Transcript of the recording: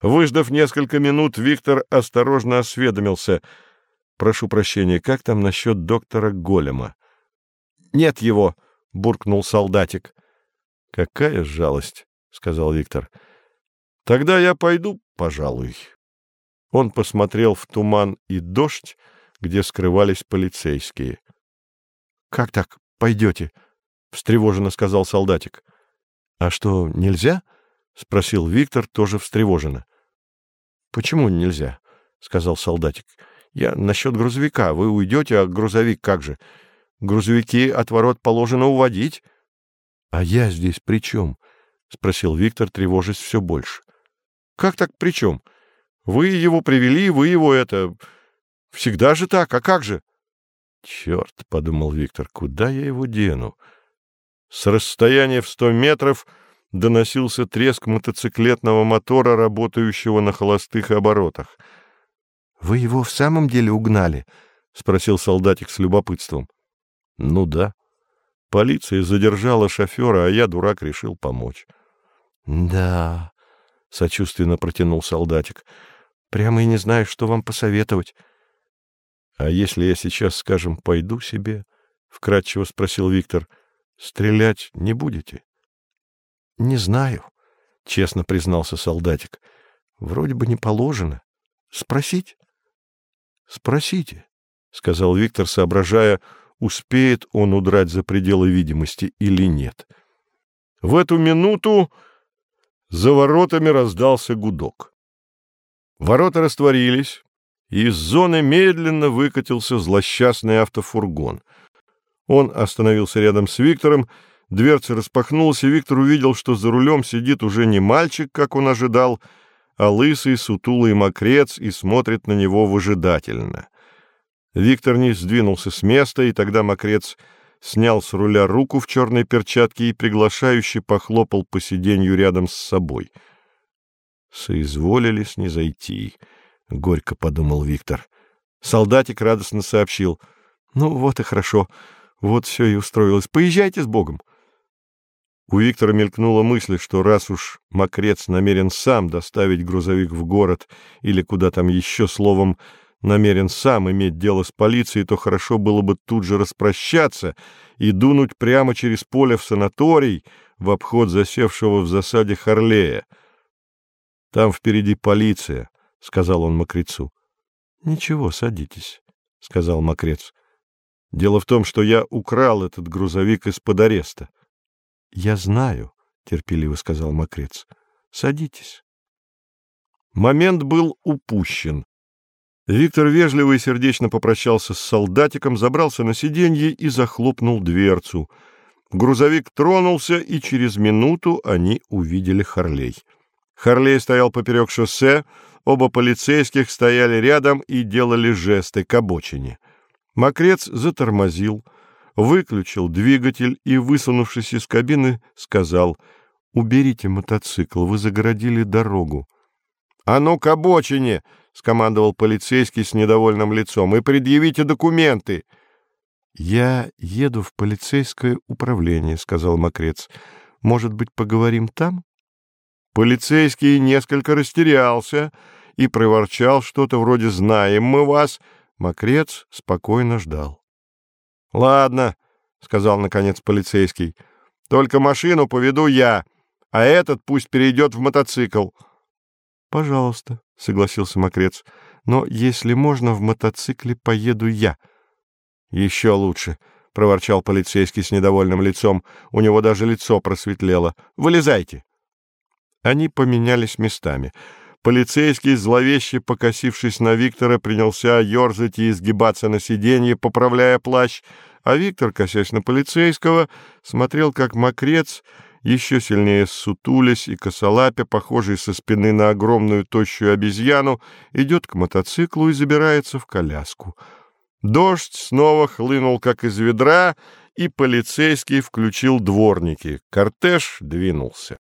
Выждав несколько минут, Виктор осторожно осведомился. «Прошу прощения, как там насчет доктора Голема?» «Нет его!» — буркнул солдатик. «Какая жалость!» — сказал Виктор. «Тогда я пойду, пожалуй». Он посмотрел в туман и дождь, где скрывались полицейские. — Как так пойдете? — встревоженно сказал солдатик. — А что, нельзя? — спросил Виктор, тоже встревоженно. — Почему нельзя? — сказал солдатик. — Я насчет грузовика. Вы уйдете, а грузовик как же? Грузовики от ворот положено уводить. — А я здесь при чем? — спросил Виктор, тревожась все больше. — Как так при чем? Вы его привели, вы его это... Всегда же так, а как же? — Черт, — подумал Виктор, — куда я его дену? С расстояния в сто метров доносился треск мотоциклетного мотора, работающего на холостых оборотах. — Вы его в самом деле угнали? — спросил солдатик с любопытством. — Ну да. Полиция задержала шофера, а я, дурак, решил помочь. — Да, — сочувственно протянул солдатик, — прямо и не знаю, что вам посоветовать. —— А если я сейчас, скажем, пойду себе? — вкратчиво спросил Виктор. — Стрелять не будете? — Не знаю, — честно признался солдатик. — Вроде бы не положено. Спросить? — Спросите, — сказал Виктор, соображая, успеет он удрать за пределы видимости или нет. В эту минуту за воротами раздался гудок. Ворота растворились, из зоны медленно выкатился злосчастный автофургон. Он остановился рядом с Виктором, дверца распахнулась, и Виктор увидел, что за рулем сидит уже не мальчик, как он ожидал, а лысый, сутулый мокрец и смотрит на него выжидательно. Виктор не сдвинулся с места, и тогда мокрец снял с руля руку в черной перчатке и приглашающе похлопал по сиденью рядом с собой. Соизволили снизойти. — горько подумал Виктор. Солдатик радостно сообщил. — Ну, вот и хорошо. Вот все и устроилось. Поезжайте с Богом. У Виктора мелькнула мысль, что раз уж Мокрец намерен сам доставить грузовик в город или куда там еще, словом, намерен сам иметь дело с полицией, то хорошо было бы тут же распрощаться и дунуть прямо через поле в санаторий в обход засевшего в засаде Харлея. Там впереди полиция, — сказал он мокрецу. — Ничего, садитесь, — сказал мокрец. — Дело в том, что я украл этот грузовик из-под ареста. — Я знаю, — терпеливо сказал мокрец. — Садитесь. Момент был упущен. Виктор вежливо и сердечно попрощался с солдатиком, забрался на сиденье и захлопнул дверцу. Грузовик тронулся, и через минуту они увидели Харлей. Харлей стоял поперек шоссе, Оба полицейских стояли рядом и делали жесты к обочине. Мокрец затормозил, выключил двигатель и, высунувшись из кабины, сказал «Уберите мотоцикл, вы загородили дорогу». «А ну к обочине!» — скомандовал полицейский с недовольным лицом. «И предъявите документы!» «Я еду в полицейское управление», — сказал Мокрец. «Может быть, поговорим там?» Полицейский несколько растерялся и проворчал что-то вроде «Знаем мы вас». Мокрец спокойно ждал. — Ладно, — сказал наконец полицейский, — только машину поведу я, а этот пусть перейдет в мотоцикл. — Пожалуйста, — согласился Мокрец, — но если можно, в мотоцикле поеду я. — Еще лучше, — проворчал полицейский с недовольным лицом. У него даже лицо просветлело. — Вылезайте. — они поменялись местами. Полицейский, зловеще покосившись на Виктора, принялся ерзать и изгибаться на сиденье, поправляя плащ, а Виктор, косясь на полицейского, смотрел, как мокрец, еще сильнее сутулясь и косолапя, похожий со спины на огромную тощую обезьяну, идет к мотоциклу и забирается в коляску. Дождь снова хлынул, как из ведра, и полицейский включил дворники. Кортеж двинулся.